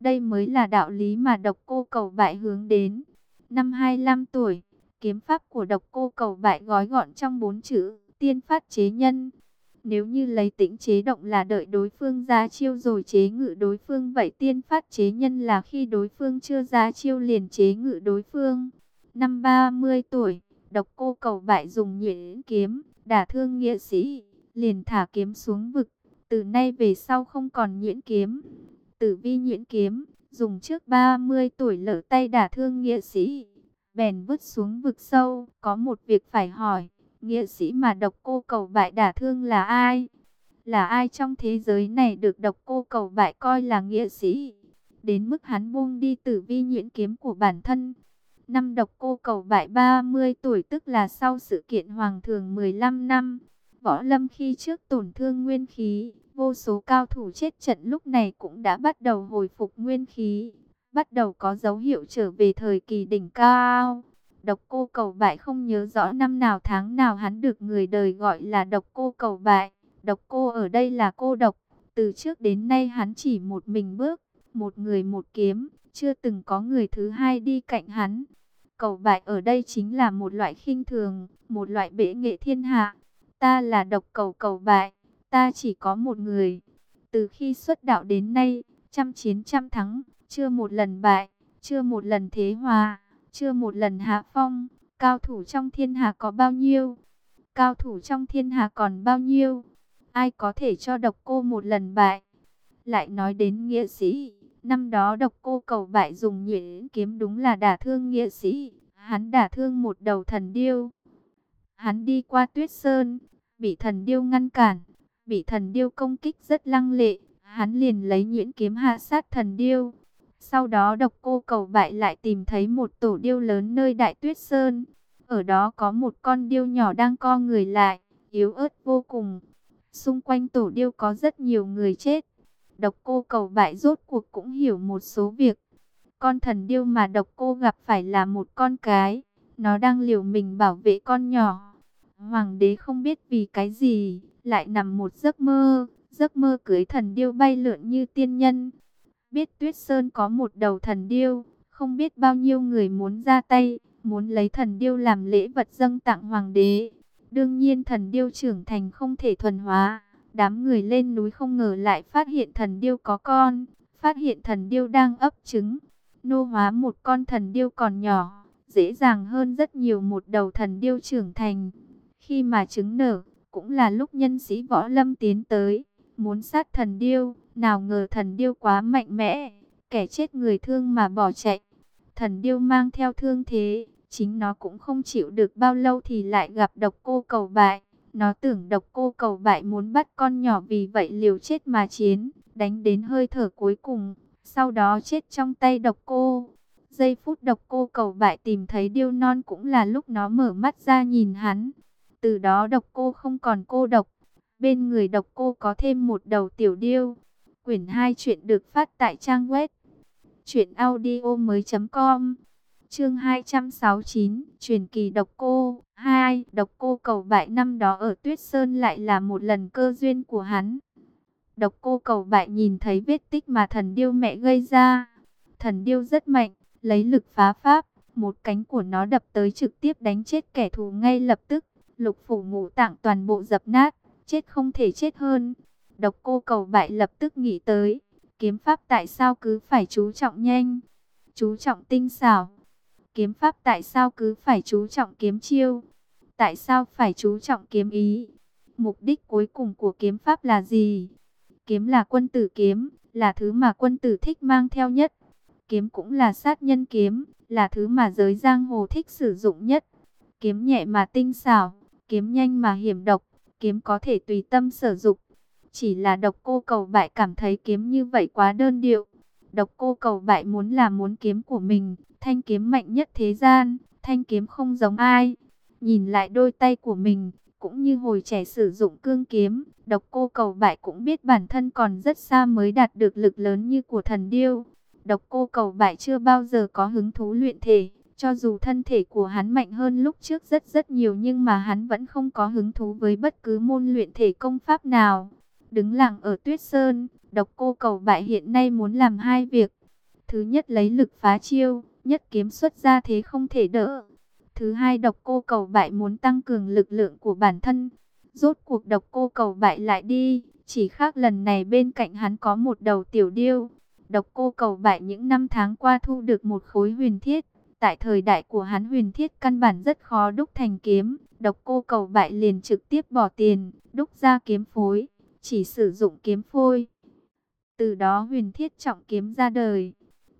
Đây mới là đạo lý mà độc cô cầu bại hướng đến. Năm 25 tuổi, kiếm pháp của độc cô cầu bại gói gọn trong bốn chữ, tiên phát chế nhân. Nếu như lấy tĩnh chế động là đợi đối phương ra chiêu rồi chế ngự đối phương vậy tiên phát chế nhân là khi đối phương chưa ra chiêu liền chế ngự đối phương. Năm 30 tuổi, độc cô cầu bại dùng nhuyễn kiếm, đả thương nghĩa sĩ, liền thả kiếm xuống vực. Từ nay về sau không còn nhuyễn kiếm. Tử vi nhuyễn kiếm, dùng trước 30 tuổi lỡ tay đả thương nghĩa sĩ, bèn vứt xuống vực sâu. Có một việc phải hỏi, nghĩa sĩ mà độc cô cầu bại đả thương là ai? Là ai trong thế giới này được độc cô cầu bại coi là nghĩa sĩ? Đến mức hắn buông đi tử vi nhuyễn kiếm của bản thân. Năm độc cô cầu bại 30 tuổi tức là sau sự kiện hoàng thường 15 năm. Võ lâm khi trước tổn thương nguyên khí, vô số cao thủ chết trận lúc này cũng đã bắt đầu hồi phục nguyên khí, bắt đầu có dấu hiệu trở về thời kỳ đỉnh cao. Độc cô cầu bại không nhớ rõ năm nào tháng nào hắn được người đời gọi là độc cô cầu bại. Độc cô ở đây là cô độc, từ trước đến nay hắn chỉ một mình bước, một người một kiếm, chưa từng có người thứ hai đi cạnh hắn. Cầu bại ở đây chính là một loại khinh thường, một loại bể nghệ thiên hạ. Ta là độc cầu cầu bại, ta chỉ có một người. Từ khi xuất đạo đến nay, trăm chiến trăm thắng, chưa một lần bại, chưa một lần thế hòa, chưa một lần hạ phong. Cao thủ trong thiên hạ có bao nhiêu? Cao thủ trong thiên hạ còn bao nhiêu? Ai có thể cho độc cô một lần bại? Lại nói đến nghĩa sĩ, năm đó độc cô cầu bại dùng nhuyễn kiếm đúng là đả thương nghĩa sĩ. Hắn đả thương một đầu thần điêu. Hắn đi qua tuyết sơn, bị thần điêu ngăn cản, bị thần điêu công kích rất lăng lệ, hắn liền lấy nhuyễn kiếm hạ sát thần điêu. Sau đó độc cô cầu bại lại tìm thấy một tổ điêu lớn nơi đại tuyết sơn. Ở đó có một con điêu nhỏ đang co người lại, yếu ớt vô cùng. Xung quanh tổ điêu có rất nhiều người chết. Độc cô cầu bại rốt cuộc cũng hiểu một số việc. Con thần điêu mà độc cô gặp phải là một con cái. Nó đang liều mình bảo vệ con nhỏ. Hoàng đế không biết vì cái gì, lại nằm một giấc mơ, giấc mơ cưới thần điêu bay lượn như tiên nhân. Biết Tuyết Sơn có một đầu thần điêu, không biết bao nhiêu người muốn ra tay, muốn lấy thần điêu làm lễ vật dâng tặng hoàng đế. Đương nhiên thần điêu trưởng thành không thể thuần hóa, đám người lên núi không ngờ lại phát hiện thần điêu có con, phát hiện thần điêu đang ấp trứng. Nô hóa một con thần điêu còn nhỏ, dễ dàng hơn rất nhiều một đầu thần điêu trưởng thành. Khi mà trứng nở, cũng là lúc nhân sĩ võ lâm tiến tới, muốn sát thần điêu, nào ngờ thần điêu quá mạnh mẽ, kẻ chết người thương mà bỏ chạy. Thần điêu mang theo thương thế, chính nó cũng không chịu được bao lâu thì lại gặp độc cô cầu bại. Nó tưởng độc cô cầu bại muốn bắt con nhỏ vì vậy liều chết mà chiến, đánh đến hơi thở cuối cùng, sau đó chết trong tay độc cô. Giây phút độc cô cầu bại tìm thấy điêu non cũng là lúc nó mở mắt ra nhìn hắn. Từ đó độc cô không còn cô độc. Bên người độc cô có thêm một đầu tiểu điêu. Quyển 2 chuyện được phát tại trang web. Chuyện audio mới com. Chương 269, truyền kỳ độc cô. 2. Độc cô cầu bại năm đó ở Tuyết Sơn lại là một lần cơ duyên của hắn. Độc cô cầu bại nhìn thấy vết tích mà thần điêu mẹ gây ra. Thần điêu rất mạnh, lấy lực phá pháp. Một cánh của nó đập tới trực tiếp đánh chết kẻ thù ngay lập tức lục phủ ngũ tạng toàn bộ dập nát, chết không thể chết hơn. Độc cô cầu bại lập tức nghĩ tới, kiếm pháp tại sao cứ phải chú trọng nhanh, chú trọng tinh xảo. Kiếm pháp tại sao cứ phải chú trọng kiếm chiêu, tại sao phải chú trọng kiếm ý. Mục đích cuối cùng của kiếm pháp là gì? Kiếm là quân tử kiếm, là thứ mà quân tử thích mang theo nhất. Kiếm cũng là sát nhân kiếm, là thứ mà giới giang hồ thích sử dụng nhất. Kiếm nhẹ mà tinh xảo, kiếm nhanh mà hiểm độc, kiếm có thể tùy tâm sử dụng. Chỉ là độc cô cầu bại cảm thấy kiếm như vậy quá đơn điệu. Độc cô cầu bại muốn là muốn kiếm của mình, thanh kiếm mạnh nhất thế gian, thanh kiếm không giống ai. Nhìn lại đôi tay của mình, cũng như hồi trẻ sử dụng cương kiếm, độc cô cầu bại cũng biết bản thân còn rất xa mới đạt được lực lớn như của thần điêu. Độc cô cầu bại chưa bao giờ có hứng thú luyện thể, cho dù thân thể của hắn mạnh hơn lúc trước rất rất nhiều nhưng mà hắn vẫn không có hứng thú với bất cứ môn luyện thể công pháp nào. Đứng lặng ở tuyết sơn, độc cô cầu bại hiện nay muốn làm hai việc. Thứ nhất lấy lực phá chiêu, nhất kiếm xuất ra thế không thể đỡ. Thứ hai độc cô cầu bại muốn tăng cường lực lượng của bản thân. Rốt cuộc độc cô cầu bại lại đi, chỉ khác lần này bên cạnh hắn có một đầu tiểu điêu. Độc cô cầu bại những năm tháng qua thu được một khối huyền thiết. Tại thời đại của hắn huyền thiết căn bản rất khó đúc thành kiếm. Độc cô cầu bại liền trực tiếp bỏ tiền, đúc ra kiếm phối. Chỉ sử dụng kiếm phôi. Từ đó huyền thiết trọng kiếm ra đời.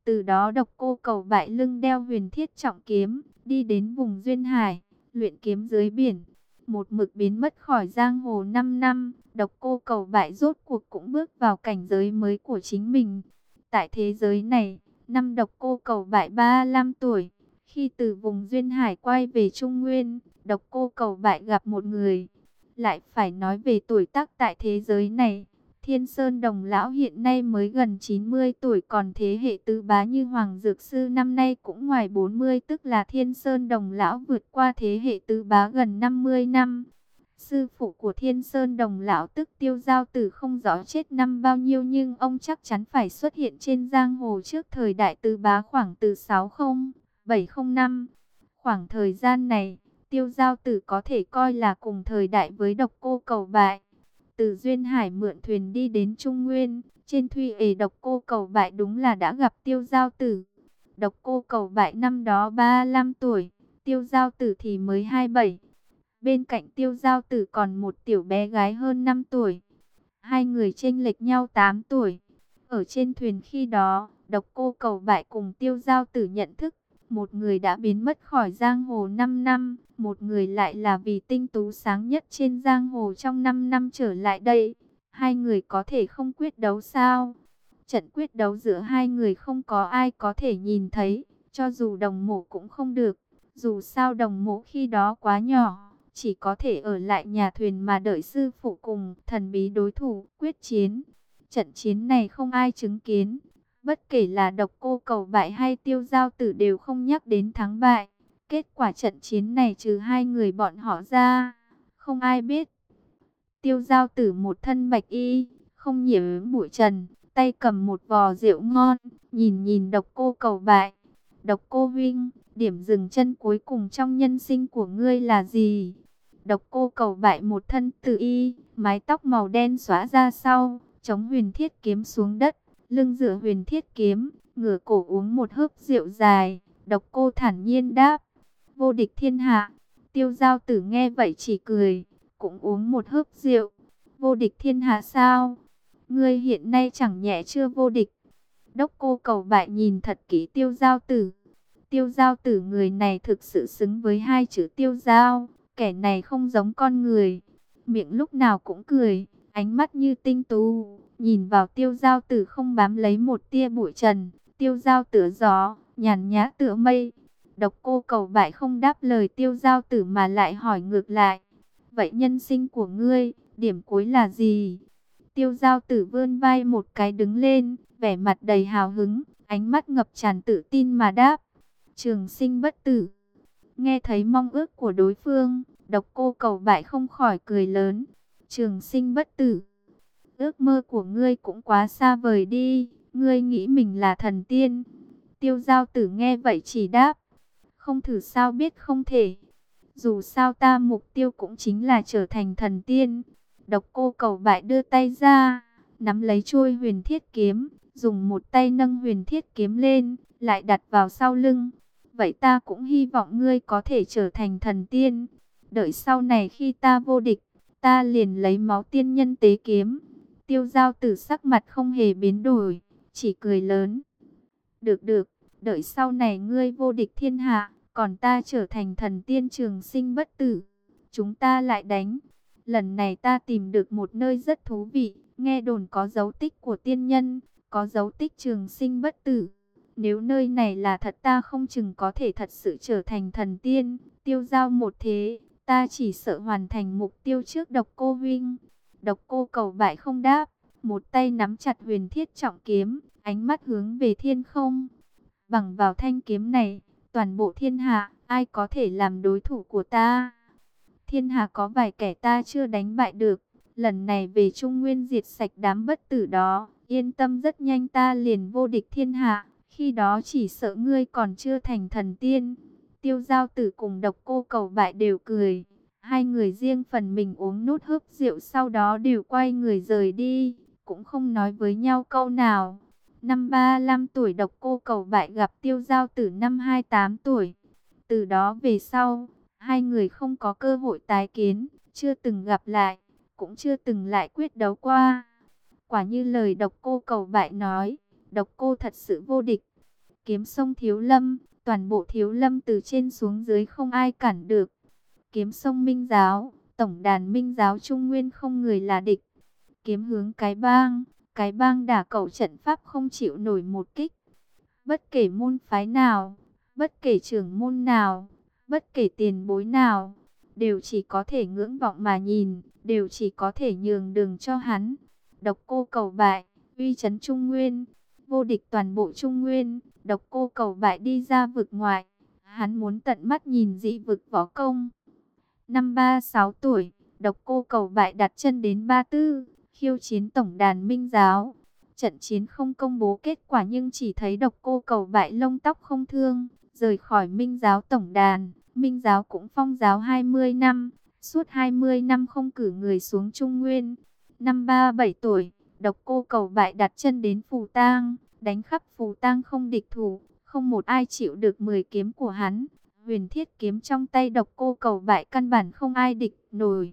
Từ đó độc cô cầu bại lưng đeo huyền thiết trọng kiếm, đi đến vùng Duyên Hải, luyện kiếm dưới biển. Một mực biến mất khỏi giang hồ 5 năm, độc cô cầu bại rốt cuộc cũng bước vào cảnh giới mới của chính mình. Tại thế giới này, năm độc cô cầu bại 35 tuổi, khi từ vùng Duyên Hải quay về Trung Nguyên, độc cô cầu bại gặp một người. Lại phải nói về tuổi tác tại thế giới này, Thiên Sơn Đồng Lão hiện nay mới gần 90 tuổi còn thế hệ tứ bá như Hoàng Dược Sư năm nay cũng ngoài 40 tức là Thiên Sơn Đồng Lão vượt qua thế hệ tứ bá gần 50 năm. Sư phụ của Thiên Sơn Đồng Lão tức tiêu giao tử không rõ chết năm bao nhiêu nhưng ông chắc chắn phải xuất hiện trên giang hồ trước thời đại tứ bá khoảng từ 60, 705. Khoảng thời gian này, tiêu giao tử có thể coi là cùng thời đại với độc cô cầu bại. Từ Duyên Hải mượn thuyền đi đến Trung Nguyên, trên thủy ề độc cô cầu bại đúng là đã gặp tiêu giao tử. Độc cô cầu bại năm đó 35 tuổi, tiêu giao tử thì mới 27. Bên cạnh tiêu giao tử còn một tiểu bé gái hơn 5 tuổi. Hai người chênh lệch nhau 8 tuổi. Ở trên thuyền khi đó, độc cô cầu bại cùng tiêu giao tử nhận thức một người đã biến mất khỏi giang hồ 5 năm, một người lại là vì tinh tú sáng nhất trên giang hồ trong 5 năm trở lại đây. Hai người có thể không quyết đấu sao? Trận quyết đấu giữa hai người không có ai có thể nhìn thấy, cho dù đồng mộ cũng không được. Dù sao đồng mộ khi đó quá nhỏ, chỉ có thể ở lại nhà thuyền mà đợi sư phụ cùng thần bí đối thủ quyết chiến. Trận chiến này không ai chứng kiến, Bất kể là độc cô cầu bại hay tiêu giao tử đều không nhắc đến thắng bại. Kết quả trận chiến này trừ hai người bọn họ ra, không ai biết. Tiêu giao tử một thân bạch y, không nhiễm bụi trần, tay cầm một vò rượu ngon, nhìn nhìn độc cô cầu bại. Độc cô vinh điểm dừng chân cuối cùng trong nhân sinh của ngươi là gì? Độc cô cầu bại một thân tự y, mái tóc màu đen xóa ra sau, chống huyền thiết kiếm xuống đất lưng dựa huyền thiết kiếm, ngửa cổ uống một hớp rượu dài, độc cô thản nhiên đáp, vô địch thiên hạ. Tiêu giao tử nghe vậy chỉ cười, cũng uống một hớp rượu, vô địch thiên hạ sao? Ngươi hiện nay chẳng nhẹ chưa vô địch. Đốc cô cầu bại nhìn thật kỹ tiêu giao tử. Tiêu giao tử người này thực sự xứng với hai chữ tiêu giao, kẻ này không giống con người. Miệng lúc nào cũng cười, ánh mắt như tinh tú, Nhìn vào tiêu giao tử không bám lấy một tia bụi trần, tiêu giao tử gió, nhàn nhã tựa mây. Độc cô cầu bại không đáp lời tiêu giao tử mà lại hỏi ngược lại. Vậy nhân sinh của ngươi, điểm cuối là gì? Tiêu giao tử vươn vai một cái đứng lên, vẻ mặt đầy hào hứng, ánh mắt ngập tràn tự tin mà đáp. Trường sinh bất tử. Nghe thấy mong ước của đối phương, độc cô cầu bại không khỏi cười lớn. Trường sinh bất tử ước mơ của ngươi cũng quá xa vời đi, ngươi nghĩ mình là thần tiên. Tiêu giao tử nghe vậy chỉ đáp, không thử sao biết không thể. Dù sao ta mục tiêu cũng chính là trở thành thần tiên. Độc cô cầu bại đưa tay ra, nắm lấy chuôi huyền thiết kiếm, dùng một tay nâng huyền thiết kiếm lên, lại đặt vào sau lưng. Vậy ta cũng hy vọng ngươi có thể trở thành thần tiên. Đợi sau này khi ta vô địch, ta liền lấy máu tiên nhân tế kiếm, Tiêu giao tử sắc mặt không hề biến đổi, chỉ cười lớn. Được được, đợi sau này ngươi vô địch thiên hạ, còn ta trở thành thần tiên trường sinh bất tử. Chúng ta lại đánh. Lần này ta tìm được một nơi rất thú vị, nghe đồn có dấu tích của tiên nhân, có dấu tích trường sinh bất tử. Nếu nơi này là thật ta không chừng có thể thật sự trở thành thần tiên, tiêu giao một thế, ta chỉ sợ hoàn thành mục tiêu trước độc cô Vinh. Độc cô cầu bại không đáp, một tay nắm chặt huyền thiết trọng kiếm, ánh mắt hướng về thiên không. Bằng vào thanh kiếm này, toàn bộ thiên hạ, ai có thể làm đối thủ của ta? Thiên hạ có vài kẻ ta chưa đánh bại được, lần này về Trung Nguyên diệt sạch đám bất tử đó, yên tâm rất nhanh ta liền vô địch thiên hạ. Khi đó chỉ sợ ngươi còn chưa thành thần tiên. Tiêu giao tử cùng độc cô cầu bại đều cười. Hai người riêng phần mình uống nút hớp rượu sau đó đều quay người rời đi. Cũng không nói với nhau câu nào. Năm 35 tuổi độc cô cầu bại gặp tiêu giao tử năm 28 tuổi. Từ đó về sau, hai người không có cơ hội tái kiến, chưa từng gặp lại, cũng chưa từng lại quyết đấu qua. Quả như lời độc cô cầu bại nói, độc cô thật sự vô địch. Kiếm sông thiếu lâm, toàn bộ thiếu lâm từ trên xuống dưới không ai cản được. Kiếm sông minh giáo, tổng đàn minh giáo trung nguyên không người là địch. Kiếm hướng cái bang, cái bang đả cầu trận pháp không chịu nổi một kích. Bất kể môn phái nào, bất kể trưởng môn nào, bất kể tiền bối nào, đều chỉ có thể ngưỡng vọng mà nhìn, đều chỉ có thể nhường đường cho hắn. Độc cô cầu bại, uy chấn Trung Nguyên, vô địch toàn bộ Trung Nguyên, độc cô cầu bại đi ra vực ngoại. Hắn muốn tận mắt nhìn dị vực võ công. Năm 36 tuổi, độc cô cầu bại đặt chân đến Ba Tư, khiêu chiến tổng đàn minh giáo. Trận chiến không công bố kết quả nhưng chỉ thấy độc cô cầu bại lông tóc không thương, rời khỏi minh giáo tổng đàn. Minh giáo cũng phong giáo 20 năm, suốt 20 năm không cử người xuống Trung Nguyên. Năm 37 tuổi, độc cô cầu bại đặt chân đến Phù Tang, đánh khắp Phù Tang không địch thủ, không một ai chịu được 10 kiếm của hắn. Huyền thiết kiếm trong tay độc cô cầu bại căn bản không ai địch nổi.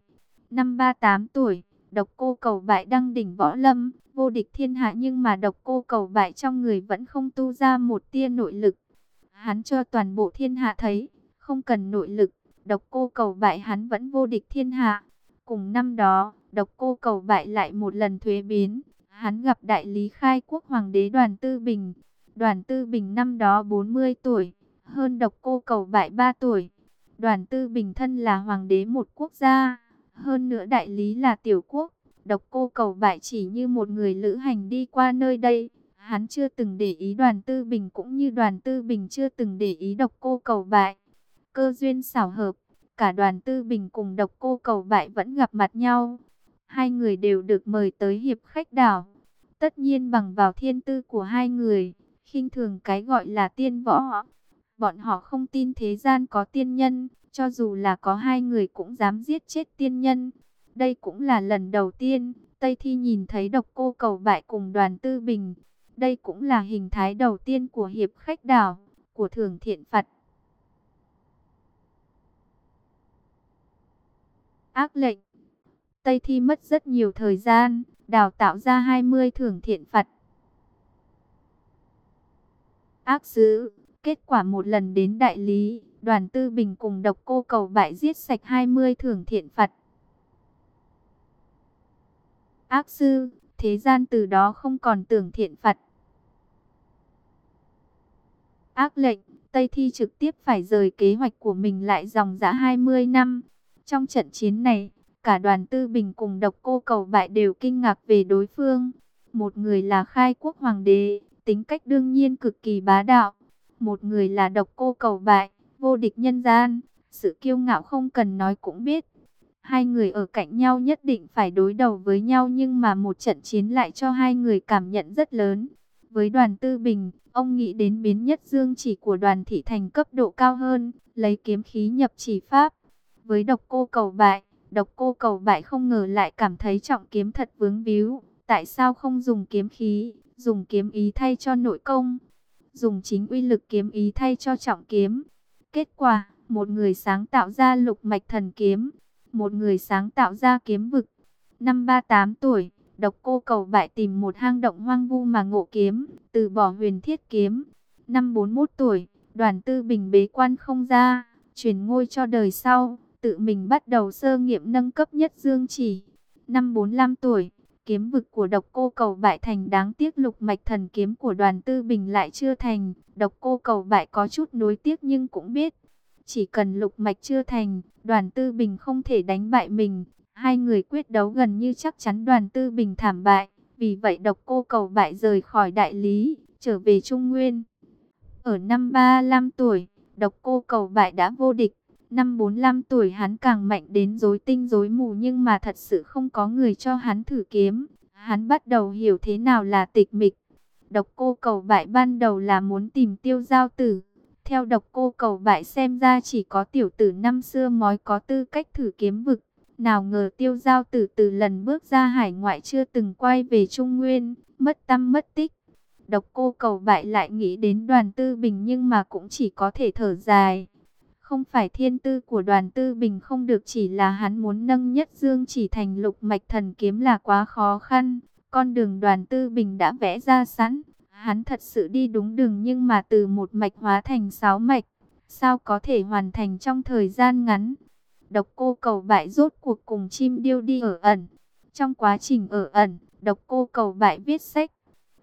Năm 38 tuổi, độc cô cầu bại đăng đỉnh võ lâm, vô địch thiên hạ nhưng mà độc cô cầu bại trong người vẫn không tu ra một tia nội lực. Hắn cho toàn bộ thiên hạ thấy, không cần nội lực, độc cô cầu bại hắn vẫn vô địch thiên hạ. Cùng năm đó, độc cô cầu bại lại một lần thuế biến, hắn gặp đại lý khai quốc hoàng đế đoàn tư bình. Đoàn tư bình năm đó 40 tuổi, hơn độc cô cầu bại 3 tuổi. Đoàn tư bình thân là hoàng đế một quốc gia, hơn nữa đại lý là tiểu quốc. Độc cô cầu bại chỉ như một người lữ hành đi qua nơi đây. Hắn chưa từng để ý đoàn tư bình cũng như đoàn tư bình chưa từng để ý độc cô cầu bại. Cơ duyên xảo hợp, cả đoàn tư bình cùng độc cô cầu bại vẫn gặp mặt nhau. Hai người đều được mời tới hiệp khách đảo. Tất nhiên bằng vào thiên tư của hai người, khinh thường cái gọi là tiên võ. Bọn họ không tin thế gian có tiên nhân, cho dù là có hai người cũng dám giết chết tiên nhân. Đây cũng là lần đầu tiên, Tây Thi nhìn thấy độc cô cầu bại cùng đoàn tư bình. Đây cũng là hình thái đầu tiên của hiệp khách đảo, của thường thiện Phật. ác lệnh. Tây Thi mất rất nhiều thời gian, đào tạo ra 20 thưởng thiện Phật. Ác sứ, kết quả một lần đến đại lý, đoàn tư bình cùng độc cô cầu bại giết sạch 20 thưởng thiện Phật. Ác sư, thế gian từ đó không còn tưởng thiện Phật. Ác lệnh, Tây Thi trực tiếp phải rời kế hoạch của mình lại dòng dã 20 năm. Trong trận chiến này, cả đoàn tư bình cùng độc cô cầu bại đều kinh ngạc về đối phương. Một người là khai quốc hoàng đế, tính cách đương nhiên cực kỳ bá đạo. Một người là độc cô cầu bại, vô địch nhân gian, sự kiêu ngạo không cần nói cũng biết. Hai người ở cạnh nhau nhất định phải đối đầu với nhau nhưng mà một trận chiến lại cho hai người cảm nhận rất lớn. Với đoàn tư bình, ông nghĩ đến biến nhất dương chỉ của đoàn thị thành cấp độ cao hơn, lấy kiếm khí nhập chỉ pháp. Với độc cô cầu bại, độc cô cầu bại không ngờ lại cảm thấy trọng kiếm thật vướng víu. Tại sao không dùng kiếm khí, dùng kiếm ý thay cho nội công, dùng chính uy lực kiếm ý thay cho trọng kiếm. Kết quả, một người sáng tạo ra lục mạch thần kiếm, một người sáng tạo ra kiếm vực. Năm 38 tuổi, độc cô cầu bại tìm một hang động hoang vu mà ngộ kiếm, từ bỏ huyền thiết kiếm. Năm 41 tuổi, đoàn tư bình bế quan không ra, truyền ngôi cho đời sau tự mình bắt đầu sơ nghiệm nâng cấp nhất dương chỉ. Năm 45 tuổi, kiếm vực của độc cô cầu bại thành đáng tiếc lục mạch thần kiếm của đoàn tư bình lại chưa thành. Độc cô cầu bại có chút nối tiếc nhưng cũng biết, chỉ cần lục mạch chưa thành, đoàn tư bình không thể đánh bại mình. Hai người quyết đấu gần như chắc chắn đoàn tư bình thảm bại. Vì vậy độc cô cầu bại rời khỏi đại lý, trở về Trung Nguyên. Ở năm 35 tuổi, độc cô cầu bại đã vô địch. Năm 45 tuổi hắn càng mạnh đến rối tinh rối mù nhưng mà thật sự không có người cho hắn thử kiếm. Hắn bắt đầu hiểu thế nào là tịch mịch. Độc cô cầu bại ban đầu là muốn tìm tiêu giao tử. Theo độc cô cầu bại xem ra chỉ có tiểu tử năm xưa mới có tư cách thử kiếm vực. Nào ngờ tiêu giao tử từ lần bước ra hải ngoại chưa từng quay về Trung Nguyên, mất tâm mất tích. Độc cô cầu bại lại nghĩ đến đoàn tư bình nhưng mà cũng chỉ có thể thở dài. Không phải thiên tư của đoàn tư bình không được chỉ là hắn muốn nâng nhất dương chỉ thành lục mạch thần kiếm là quá khó khăn. Con đường đoàn tư bình đã vẽ ra sẵn. Hắn thật sự đi đúng đường nhưng mà từ một mạch hóa thành sáu mạch. Sao có thể hoàn thành trong thời gian ngắn? Độc cô cầu bại rốt cuộc cùng chim điêu đi ở ẩn. Trong quá trình ở ẩn, độc cô cầu bại viết sách.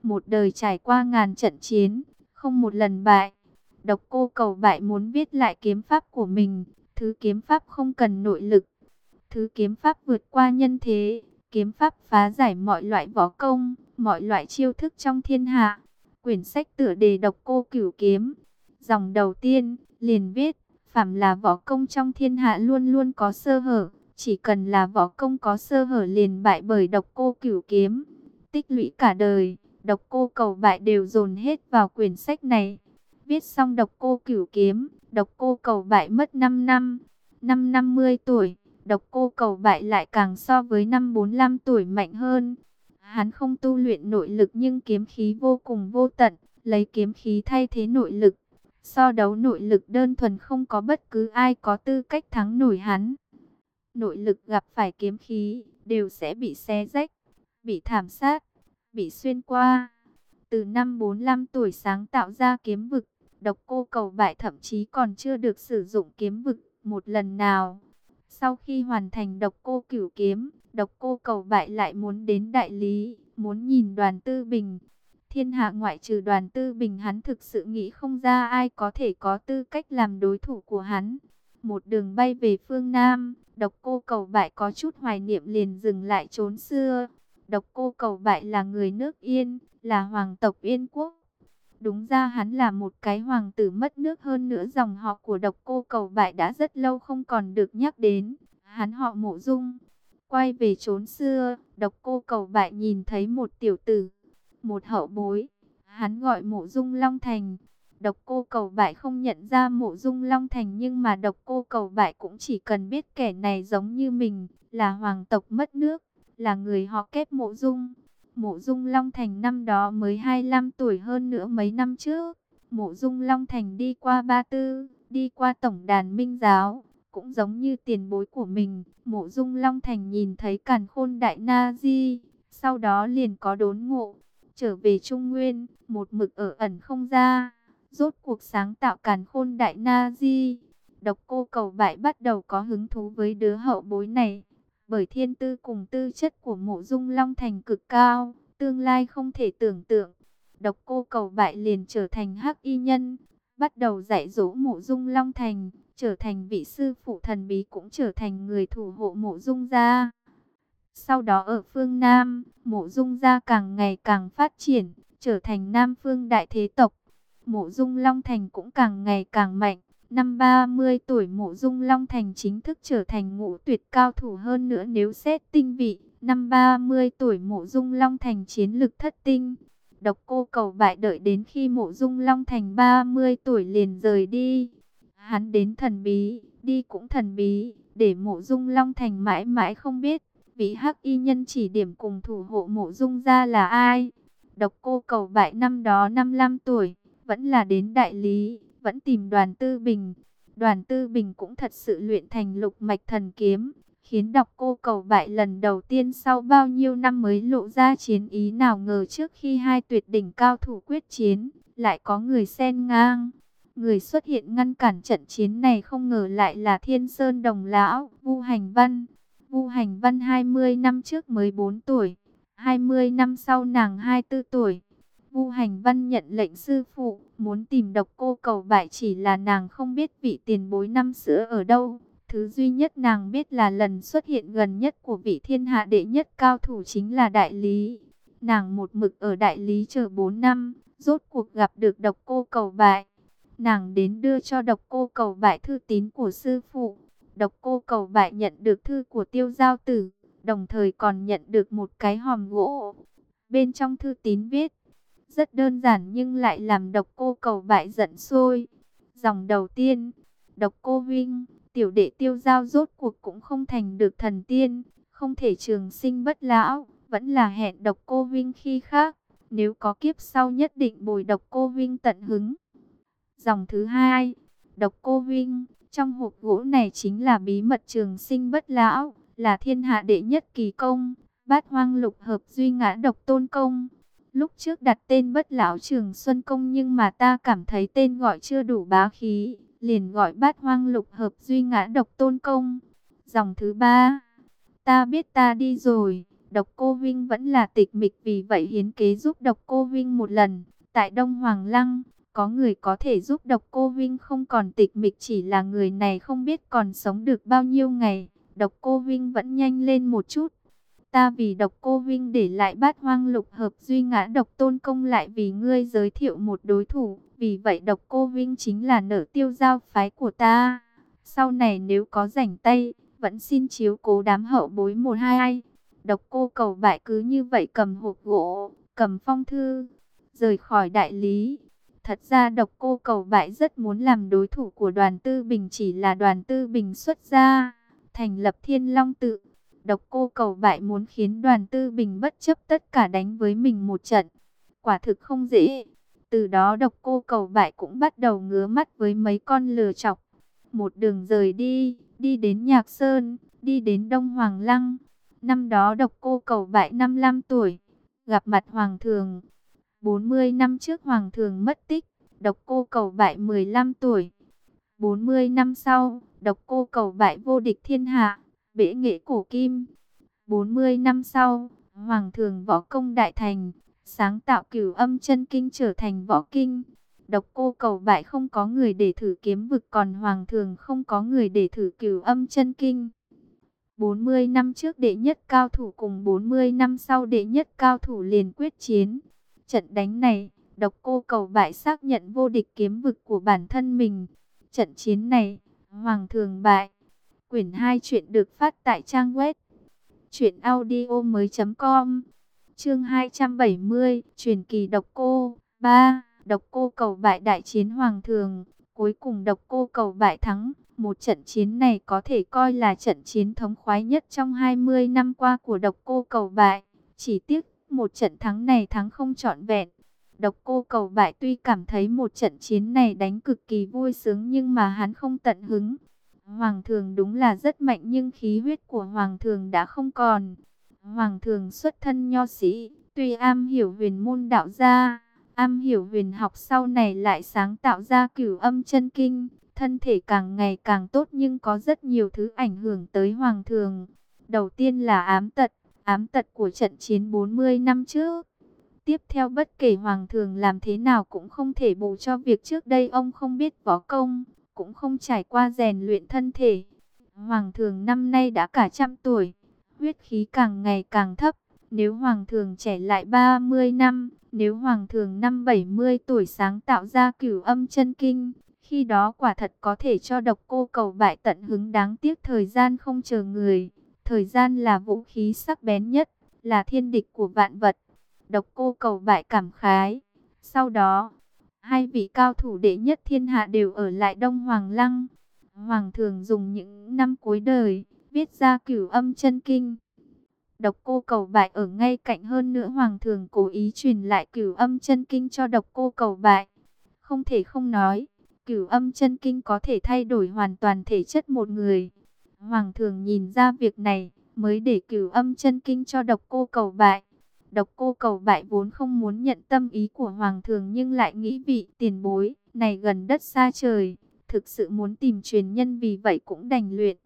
Một đời trải qua ngàn trận chiến, không một lần bại. Độc cô cầu bại muốn viết lại kiếm pháp của mình. Thứ kiếm pháp không cần nội lực. Thứ kiếm pháp vượt qua nhân thế. Kiếm pháp phá giải mọi loại võ công, mọi loại chiêu thức trong thiên hạ. Quyển sách tựa đề độc cô cửu kiếm. Dòng đầu tiên, liền viết, phạm là võ công trong thiên hạ luôn luôn có sơ hở. Chỉ cần là võ công có sơ hở liền bại bởi độc cô cửu kiếm. Tích lũy cả đời, độc cô cầu bại đều dồn hết vào quyển sách này. Viết xong độc cô cửu kiếm, độc cô cầu bại mất 5 năm. Năm 50 tuổi, độc cô cầu bại lại càng so với năm 45 tuổi mạnh hơn. Hắn không tu luyện nội lực nhưng kiếm khí vô cùng vô tận, lấy kiếm khí thay thế nội lực. So đấu nội lực đơn thuần không có bất cứ ai có tư cách thắng nổi hắn. Nội lực gặp phải kiếm khí, đều sẽ bị xé rách, bị thảm sát, bị xuyên qua. Từ năm 45 tuổi sáng tạo ra kiếm vực, độc cô cầu bại thậm chí còn chưa được sử dụng kiếm vực một lần nào. Sau khi hoàn thành độc cô cửu kiếm, độc cô cầu bại lại muốn đến đại lý, muốn nhìn đoàn tư bình. Thiên hạ ngoại trừ đoàn tư bình hắn thực sự nghĩ không ra ai có thể có tư cách làm đối thủ của hắn. Một đường bay về phương Nam, độc cô cầu bại có chút hoài niệm liền dừng lại trốn xưa. Độc cô cầu bại là người nước Yên, là hoàng tộc Yên quốc. Đúng ra hắn là một cái hoàng tử mất nước hơn nữa dòng họ của độc cô cầu bại đã rất lâu không còn được nhắc đến. Hắn họ mộ dung. Quay về trốn xưa, độc cô cầu bại nhìn thấy một tiểu tử, một hậu bối. Hắn gọi mộ dung Long Thành. Độc cô cầu bại không nhận ra mộ dung Long Thành nhưng mà độc cô cầu bại cũng chỉ cần biết kẻ này giống như mình, là hoàng tộc mất nước, là người họ kép mộ dung. Mộ Dung Long Thành năm đó mới 25 tuổi hơn nữa mấy năm trước. Mộ Dung Long Thành đi qua Ba Tư, đi qua Tổng đàn Minh Giáo, cũng giống như tiền bối của mình. Mộ Dung Long Thành nhìn thấy càn khôn đại na di, sau đó liền có đốn ngộ, trở về Trung Nguyên, một mực ở ẩn không ra. Rốt cuộc sáng tạo càn khôn đại na di. Độc cô cầu bại bắt đầu có hứng thú với đứa hậu bối này bởi thiên tư cùng tư chất của mộ dung long thành cực cao, tương lai không thể tưởng tượng. Độc cô cầu bại liền trở thành hắc y nhân, bắt đầu dạy dỗ mộ dung long thành, trở thành vị sư phụ thần bí cũng trở thành người thủ hộ mộ dung gia. Sau đó ở phương Nam, mộ dung gia càng ngày càng phát triển, trở thành Nam phương đại thế tộc. Mộ dung Long Thành cũng càng ngày càng mạnh, Năm 30 tuổi mộ dung Long Thành chính thức trở thành ngũ tuyệt cao thủ hơn nữa nếu xét tinh vị. Năm 30 tuổi mộ dung Long Thành chiến lực thất tinh. Độc cô cầu bại đợi đến khi mộ dung Long Thành 30 tuổi liền rời đi. Hắn đến thần bí, đi cũng thần bí, để mộ dung Long Thành mãi mãi không biết. Vị hắc y nhân chỉ điểm cùng thủ hộ mộ dung ra là ai. Độc cô cầu bại năm đó 55 tuổi, vẫn là đến đại lý, vẫn tìm đoàn tư bình. Đoàn tư bình cũng thật sự luyện thành lục mạch thần kiếm, khiến đọc cô cầu bại lần đầu tiên sau bao nhiêu năm mới lộ ra chiến ý nào ngờ trước khi hai tuyệt đỉnh cao thủ quyết chiến, lại có người xen ngang. Người xuất hiện ngăn cản trận chiến này không ngờ lại là Thiên Sơn Đồng Lão, Vu Hành Văn. Vu Hành Văn 20 năm trước mới 4 tuổi, 20 năm sau nàng 24 tuổi. Vu Hành Văn nhận lệnh sư phụ, muốn tìm độc cô cầu bại chỉ là nàng không biết vị tiền bối năm xưa ở đâu. Thứ duy nhất nàng biết là lần xuất hiện gần nhất của vị thiên hạ đệ nhất cao thủ chính là đại lý. Nàng một mực ở đại lý chờ 4 năm, rốt cuộc gặp được độc cô cầu bại. Nàng đến đưa cho độc cô cầu bại thư tín của sư phụ. Độc cô cầu bại nhận được thư của tiêu giao tử, đồng thời còn nhận được một cái hòm gỗ. Bên trong thư tín viết, rất đơn giản nhưng lại làm độc cô cầu bại giận sôi. Dòng đầu tiên, độc cô Vinh, tiểu đệ tiêu giao rốt cuộc cũng không thành được thần tiên, không thể trường sinh bất lão, vẫn là hẹn độc cô Vinh khi khác. Nếu có kiếp sau nhất định bồi độc cô Vinh tận hứng. Dòng thứ hai, độc cô Vinh, trong hộp gỗ này chính là bí mật trường sinh bất lão, là thiên hạ đệ nhất kỳ công, bát hoang lục hợp duy ngã độc tôn công. Lúc trước đặt tên bất lão trường xuân công nhưng mà ta cảm thấy tên gọi chưa đủ bá khí, liền gọi bát hoang lục hợp duy ngã độc tôn công. Dòng thứ ba, ta biết ta đi rồi, độc cô Vinh vẫn là tịch mịch vì vậy hiến kế giúp độc cô Vinh một lần, tại Đông Hoàng Lăng. Có người có thể giúp độc cô Vinh không còn tịch mịch chỉ là người này không biết còn sống được bao nhiêu ngày. Độc cô Vinh vẫn nhanh lên một chút. Ta vì độc cô Vinh để lại bát hoang lục hợp duy ngã độc tôn công lại vì ngươi giới thiệu một đối thủ. Vì vậy độc cô Vinh chính là nở tiêu giao phái của ta. Sau này nếu có rảnh tay, vẫn xin chiếu cố đám hậu bối một hai ai. Độc cô cầu bại cứ như vậy cầm hộp gỗ, cầm phong thư, rời khỏi đại lý. Thật ra độc cô cầu bại rất muốn làm đối thủ của đoàn tư bình chỉ là đoàn tư bình xuất ra, thành lập thiên long tự. Độc cô cầu bại muốn khiến đoàn tư bình bất chấp tất cả đánh với mình một trận. Quả thực không dễ. Từ đó độc cô cầu bại cũng bắt đầu ngứa mắt với mấy con lừa chọc. Một đường rời đi, đi đến Nhạc Sơn, đi đến Đông Hoàng Lăng. Năm đó độc cô cầu bại 55 tuổi, gặp mặt Hoàng thường. 40 năm trước Hoàng thường mất tích, độc cô cầu bại 15 tuổi. 40 năm sau, độc cô cầu bại vô địch thiên hạ, bể nghệ cổ kim. 40 năm sau, Hoàng thường võ công đại thành, sáng tạo cửu âm chân kinh trở thành võ kinh. Độc cô cầu bại không có người để thử kiếm vực còn Hoàng thường không có người để thử cửu âm chân kinh. 40 năm trước đệ nhất cao thủ cùng 40 năm sau đệ nhất cao thủ liền quyết chiến. Trận đánh này, độc cô cầu bại xác nhận vô địch kiếm vực của bản thân mình. Trận chiến này, Hoàng thường bại. Quyển 2 chuyện được phát tại trang web truyệnaudiomoi.com Chương 270, truyền kỳ độc cô 3. Độc cô cầu bại đại chiến Hoàng thường, cuối cùng độc cô cầu bại thắng. Một trận chiến này có thể coi là trận chiến thống khoái nhất trong 20 năm qua của độc cô cầu bại. Chỉ tiếc, một trận thắng này thắng không trọn vẹn. Độc cô cầu bại tuy cảm thấy một trận chiến này đánh cực kỳ vui sướng nhưng mà hắn không tận hứng. Hoàng thường đúng là rất mạnh nhưng khí huyết của Hoàng thường đã không còn. Hoàng thường xuất thân nho sĩ, tuy am hiểu huyền môn đạo gia, am hiểu huyền học sau này lại sáng tạo ra cửu âm chân kinh. Thân thể càng ngày càng tốt nhưng có rất nhiều thứ ảnh hưởng tới Hoàng thường. Đầu tiên là ám tật, ám tật của trận chiến 40 năm trước. Tiếp theo bất kể Hoàng thường làm thế nào cũng không thể bù cho việc trước đây ông không biết võ công, cũng không trải qua rèn luyện thân thể. Hoàng thường năm nay đã cả trăm tuổi, huyết khí càng ngày càng thấp. Nếu Hoàng thường trẻ lại 30 năm, nếu Hoàng thường năm 70 tuổi sáng tạo ra cửu âm chân kinh, khi đó quả thật có thể cho độc cô cầu bại tận hứng đáng tiếc thời gian không chờ người. Thời gian là vũ khí sắc bén nhất, là thiên địch của vạn vật. Độc cô cầu bại cảm khái. Sau đó, hai vị cao thủ đệ nhất thiên hạ đều ở lại Đông Hoàng Lăng. Hoàng thường dùng những năm cuối đời, viết ra cửu âm chân kinh. Độc cô cầu bại ở ngay cạnh hơn nữa Hoàng thường cố ý truyền lại cửu âm chân kinh cho độc cô cầu bại. Không thể không nói, cửu âm chân kinh có thể thay đổi hoàn toàn thể chất một người. Hoàng thường nhìn ra việc này, mới để cửu âm chân kinh cho độc cô cầu bại. Độc cô cầu bại vốn không muốn nhận tâm ý của Hoàng thường nhưng lại nghĩ vị tiền bối, này gần đất xa trời, thực sự muốn tìm truyền nhân vì vậy cũng đành luyện.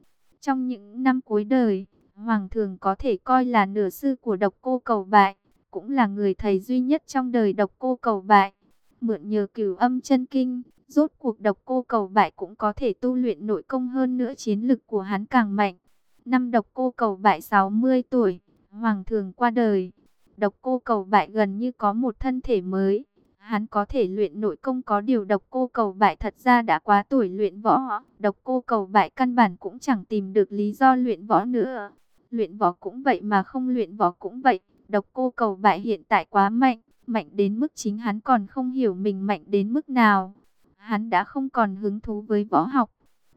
Trong những năm cuối đời, Hoàng thường có thể coi là nửa sư của độc cô cầu bại, cũng là người thầy duy nhất trong đời độc cô cầu bại. Mượn nhờ cửu âm chân kinh, Rốt cuộc độc cô cầu bại cũng có thể tu luyện nội công hơn nữa chiến lực của hắn càng mạnh. Năm độc cô cầu bại 60 tuổi, hoàng thường qua đời. Độc cô cầu bại gần như có một thân thể mới. Hắn có thể luyện nội công có điều độc cô cầu bại thật ra đã quá tuổi luyện võ. Độc cô cầu bại căn bản cũng chẳng tìm được lý do luyện võ nữa. Luyện võ cũng vậy mà không luyện võ cũng vậy. Độc cô cầu bại hiện tại quá mạnh. Mạnh đến mức chính hắn còn không hiểu mình mạnh đến mức nào. Hắn đã không còn hứng thú với võ học.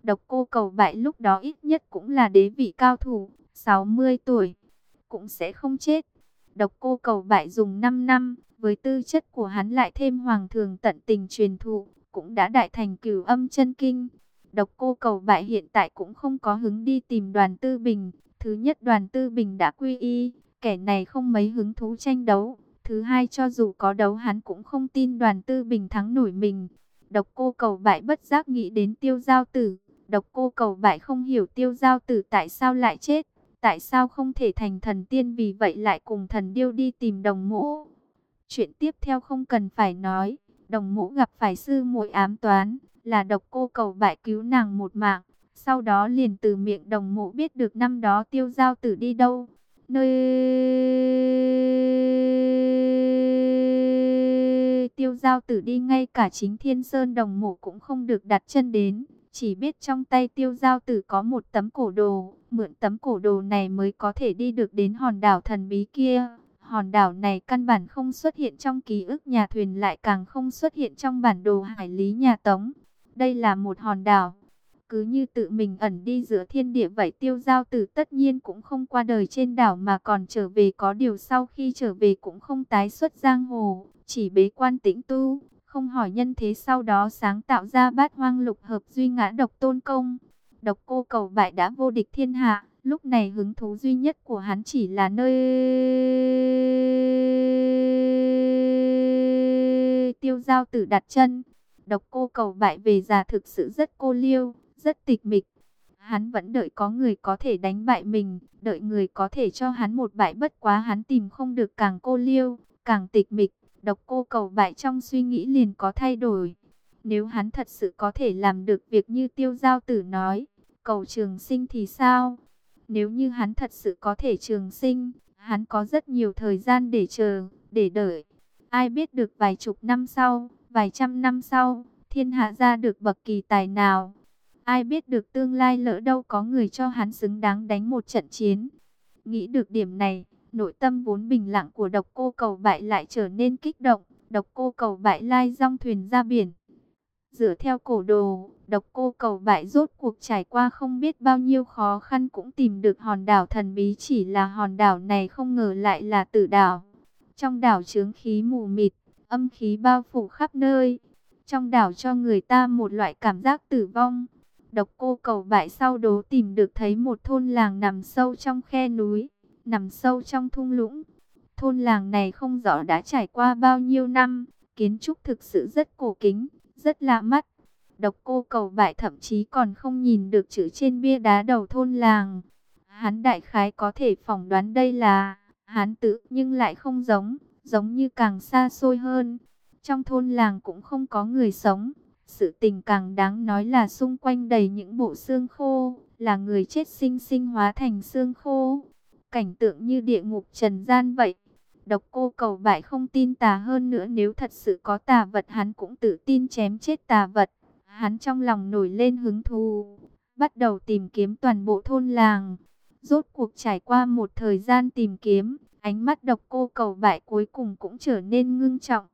Độc cô cầu bại lúc đó ít nhất cũng là đế vị cao thủ, 60 tuổi, cũng sẽ không chết. Độc cô cầu bại dùng 5 năm, với tư chất của hắn lại thêm hoàng thường tận tình truyền thụ, cũng đã đại thành cửu âm chân kinh. Độc cô cầu bại hiện tại cũng không có hứng đi tìm đoàn tư bình. Thứ nhất đoàn tư bình đã quy y, kẻ này không mấy hứng thú tranh đấu. Thứ hai cho dù có đấu hắn cũng không tin đoàn tư bình thắng nổi mình. Độc cô cầu bại bất giác nghĩ đến tiêu giao tử. Độc cô cầu bại không hiểu tiêu giao tử tại sao lại chết. Tại sao không thể thành thần tiên vì vậy lại cùng thần điêu đi tìm đồng mũ. Chuyện tiếp theo không cần phải nói. Đồng mũ gặp phải sư muội ám toán. Là độc cô cầu bại cứu nàng một mạng. Sau đó liền từ miệng đồng mũ biết được năm đó tiêu giao tử đi đâu. Nơi tiêu giao tử đi ngay cả chính thiên sơn đồng mộ cũng không được đặt chân đến. Chỉ biết trong tay tiêu giao tử có một tấm cổ đồ, mượn tấm cổ đồ này mới có thể đi được đến hòn đảo thần bí kia. Hòn đảo này căn bản không xuất hiện trong ký ức nhà thuyền lại càng không xuất hiện trong bản đồ hải lý nhà Tống. Đây là một hòn đảo, cứ như tự mình ẩn đi giữa thiên địa vậy tiêu giao tử tất nhiên cũng không qua đời trên đảo mà còn trở về có điều sau khi trở về cũng không tái xuất giang hồ, chỉ bế quan tĩnh tu, không hỏi nhân thế sau đó sáng tạo ra bát hoang lục hợp duy ngã độc tôn công. Độc cô cầu bại đã vô địch thiên hạ, lúc này hứng thú duy nhất của hắn chỉ là nơi tiêu giao tử đặt chân. Độc cô cầu bại về già thực sự rất cô liêu, rất tịch mịch. Hắn vẫn đợi có người có thể đánh bại mình, đợi người có thể cho hắn một bại bất quá hắn tìm không được càng cô liêu, càng tịch mịch. Độc cô cầu bại trong suy nghĩ liền có thay đổi. Nếu hắn thật sự có thể làm được việc như tiêu giao tử nói, cầu trường sinh thì sao? Nếu như hắn thật sự có thể trường sinh, hắn có rất nhiều thời gian để chờ, để đợi. Ai biết được vài chục năm sau, vài trăm năm sau, thiên hạ ra được bậc kỳ tài nào? Ai biết được tương lai lỡ đâu có người cho hắn xứng đáng đánh một trận chiến. Nghĩ được điểm này, nội tâm vốn bình lặng của độc cô cầu bại lại trở nên kích động. Độc cô cầu bại lai rong thuyền ra biển. Dựa theo cổ đồ, độc cô cầu bại rốt cuộc trải qua không biết bao nhiêu khó khăn cũng tìm được hòn đảo thần bí chỉ là hòn đảo này không ngờ lại là tử đảo. Trong đảo chướng khí mù mịt, âm khí bao phủ khắp nơi. Trong đảo cho người ta một loại cảm giác tử vong. Độc cô cầu bại sau đó tìm được thấy một thôn làng nằm sâu trong khe núi, nằm sâu trong thung lũng. Thôn làng này không rõ đã trải qua bao nhiêu năm, kiến trúc thực sự rất cổ kính, rất lạ mắt. Độc cô cầu bại thậm chí còn không nhìn được chữ trên bia đá đầu thôn làng. Hắn đại khái có thể phỏng đoán đây là hán tự nhưng lại không giống, giống như càng xa xôi hơn. Trong thôn làng cũng không có người sống, sự tình càng đáng nói là xung quanh đầy những bộ xương khô, là người chết sinh sinh hóa thành xương khô. Cảnh tượng như địa ngục trần gian vậy. Độc cô cầu bại không tin tà hơn nữa nếu thật sự có tà vật hắn cũng tự tin chém chết tà vật. Hắn trong lòng nổi lên hứng thú, bắt đầu tìm kiếm toàn bộ thôn làng. Rốt cuộc trải qua một thời gian tìm kiếm, ánh mắt độc cô cầu bại cuối cùng cũng trở nên ngưng trọng.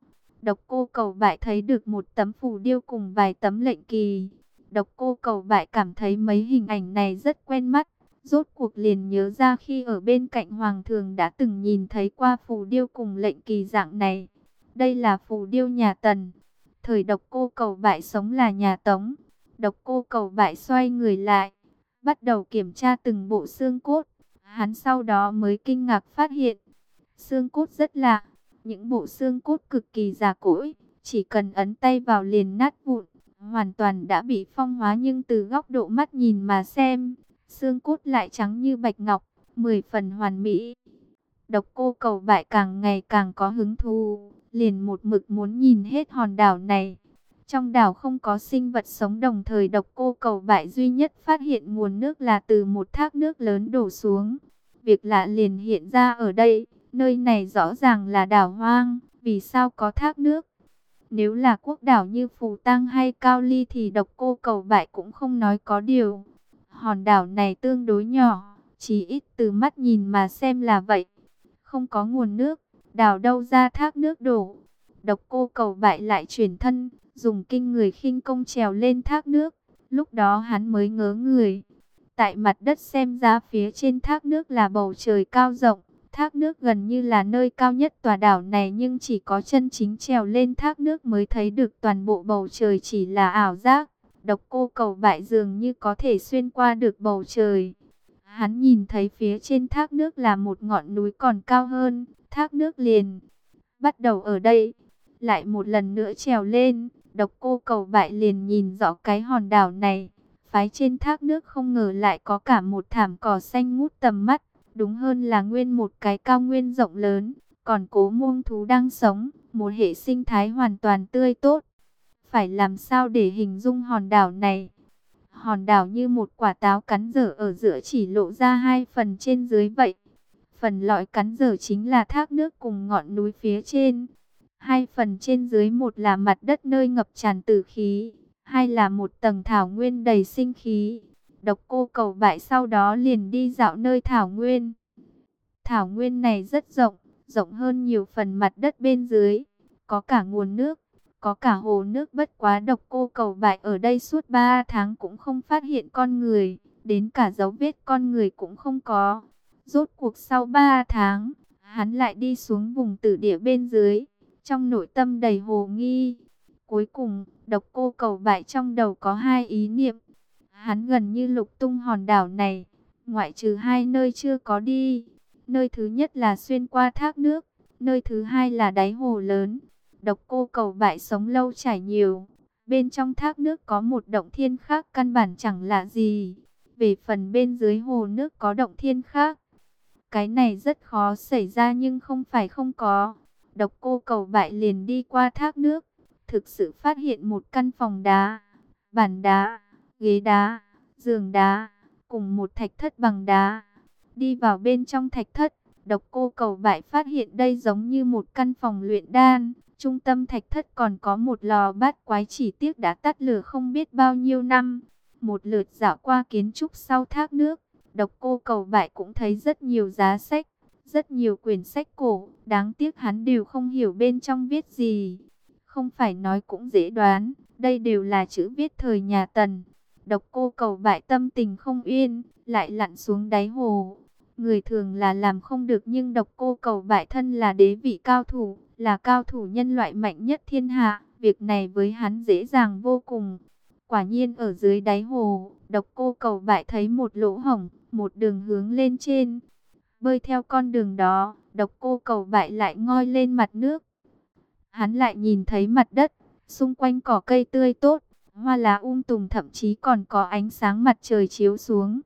Độc cô cầu bại thấy được một tấm phù điêu cùng vài tấm lệnh kỳ. Độc cô cầu bại cảm thấy mấy hình ảnh này rất quen mắt. Rốt cuộc liền nhớ ra khi ở bên cạnh Hoàng thường đã từng nhìn thấy qua phù điêu cùng lệnh kỳ dạng này. Đây là phù điêu nhà Tần. Thời độc cô cầu bại sống là nhà Tống. Độc cô cầu bại xoay người lại. Bắt đầu kiểm tra từng bộ xương cốt. Hắn sau đó mới kinh ngạc phát hiện. Xương cốt rất lạ những bộ xương cốt cực kỳ già cỗi, chỉ cần ấn tay vào liền nát vụn, hoàn toàn đã bị phong hóa nhưng từ góc độ mắt nhìn mà xem, xương cốt lại trắng như bạch ngọc, mười phần hoàn mỹ. Độc cô cầu bại càng ngày càng có hứng thú, liền một mực muốn nhìn hết hòn đảo này. Trong đảo không có sinh vật sống đồng thời độc cô cầu bại duy nhất phát hiện nguồn nước là từ một thác nước lớn đổ xuống. Việc lạ liền hiện ra ở đây. Nơi này rõ ràng là đảo hoang, vì sao có thác nước? Nếu là quốc đảo như Phù Tăng hay Cao Ly thì độc cô cầu bại cũng không nói có điều. Hòn đảo này tương đối nhỏ, chỉ ít từ mắt nhìn mà xem là vậy. Không có nguồn nước, đảo đâu ra thác nước đổ. Độc cô cầu bại lại chuyển thân, dùng kinh người khinh công trèo lên thác nước. Lúc đó hắn mới ngớ người. Tại mặt đất xem ra phía trên thác nước là bầu trời cao rộng. Thác nước gần như là nơi cao nhất tòa đảo này nhưng chỉ có chân chính trèo lên thác nước mới thấy được toàn bộ bầu trời chỉ là ảo giác. Độc cô cầu bại dường như có thể xuyên qua được bầu trời. Hắn nhìn thấy phía trên thác nước là một ngọn núi còn cao hơn, thác nước liền. Bắt đầu ở đây, lại một lần nữa trèo lên, độc cô cầu bại liền nhìn rõ cái hòn đảo này. Phái trên thác nước không ngờ lại có cả một thảm cỏ xanh ngút tầm mắt, đúng hơn là nguyên một cái cao nguyên rộng lớn, còn cố muông thú đang sống, một hệ sinh thái hoàn toàn tươi tốt. Phải làm sao để hình dung hòn đảo này? Hòn đảo như một quả táo cắn dở ở giữa chỉ lộ ra hai phần trên dưới vậy. Phần lõi cắn dở chính là thác nước cùng ngọn núi phía trên. Hai phần trên dưới một là mặt đất nơi ngập tràn tử khí, hai là một tầng thảo nguyên đầy sinh khí. Độc cô cầu bại sau đó liền đi dạo nơi thảo nguyên. Thảo nguyên này rất rộng, rộng hơn nhiều phần mặt đất bên dưới, có cả nguồn nước có cả hồ nước bất quá độc cô cầu bại ở đây suốt 3 tháng cũng không phát hiện con người, đến cả dấu vết con người cũng không có. Rốt cuộc sau 3 tháng, hắn lại đi xuống vùng tử địa bên dưới, trong nội tâm đầy hồ nghi. Cuối cùng, độc cô cầu bại trong đầu có hai ý niệm. Hắn gần như lục tung hòn đảo này, ngoại trừ hai nơi chưa có đi. Nơi thứ nhất là xuyên qua thác nước, nơi thứ hai là đáy hồ lớn. Độc cô cầu bại sống lâu trải nhiều. Bên trong thác nước có một động thiên khác căn bản chẳng là gì. Về phần bên dưới hồ nước có động thiên khác. Cái này rất khó xảy ra nhưng không phải không có. Độc cô cầu bại liền đi qua thác nước. Thực sự phát hiện một căn phòng đá, bàn đá, ghế đá, giường đá, cùng một thạch thất bằng đá. Đi vào bên trong thạch thất, độc cô cầu bại phát hiện đây giống như một căn phòng luyện đan. Trung tâm thạch thất còn có một lò bát quái chỉ tiếc đã tắt lửa không biết bao nhiêu năm. Một lượt dạo qua kiến trúc sau thác nước, độc cô cầu bại cũng thấy rất nhiều giá sách, rất nhiều quyển sách cổ, đáng tiếc hắn đều không hiểu bên trong viết gì. Không phải nói cũng dễ đoán, đây đều là chữ viết thời nhà Tần. Độc cô cầu bại tâm tình không yên, lại lặn xuống đáy hồ. Người thường là làm không được nhưng độc cô cầu bại thân là đế vị cao thủ, là cao thủ nhân loại mạnh nhất thiên hạ, việc này với hắn dễ dàng vô cùng. Quả nhiên ở dưới đáy hồ, độc cô cầu bại thấy một lỗ hổng, một đường hướng lên trên. Bơi theo con đường đó, độc cô cầu bại lại ngoi lên mặt nước. Hắn lại nhìn thấy mặt đất, xung quanh cỏ cây tươi tốt, hoa lá um tùm thậm chí còn có ánh sáng mặt trời chiếu xuống.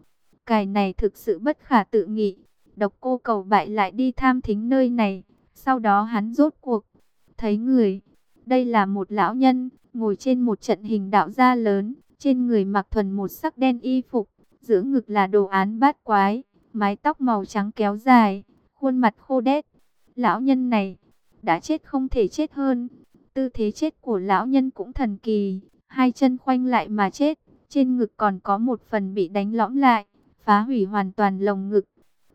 Cài này thực sự bất khả tự nghị. Độc cô cầu bại lại đi tham thính nơi này. Sau đó hắn rốt cuộc, thấy người. Đây là một lão nhân, ngồi trên một trận hình đạo gia lớn. Trên người mặc thuần một sắc đen y phục, giữa ngực là đồ án bát quái. Mái tóc màu trắng kéo dài, khuôn mặt khô đét. Lão nhân này, đã chết không thể chết hơn. Tư thế chết của lão nhân cũng thần kỳ, hai chân khoanh lại mà chết, trên ngực còn có một phần bị đánh lõm lại, phá hủy hoàn toàn lồng ngực.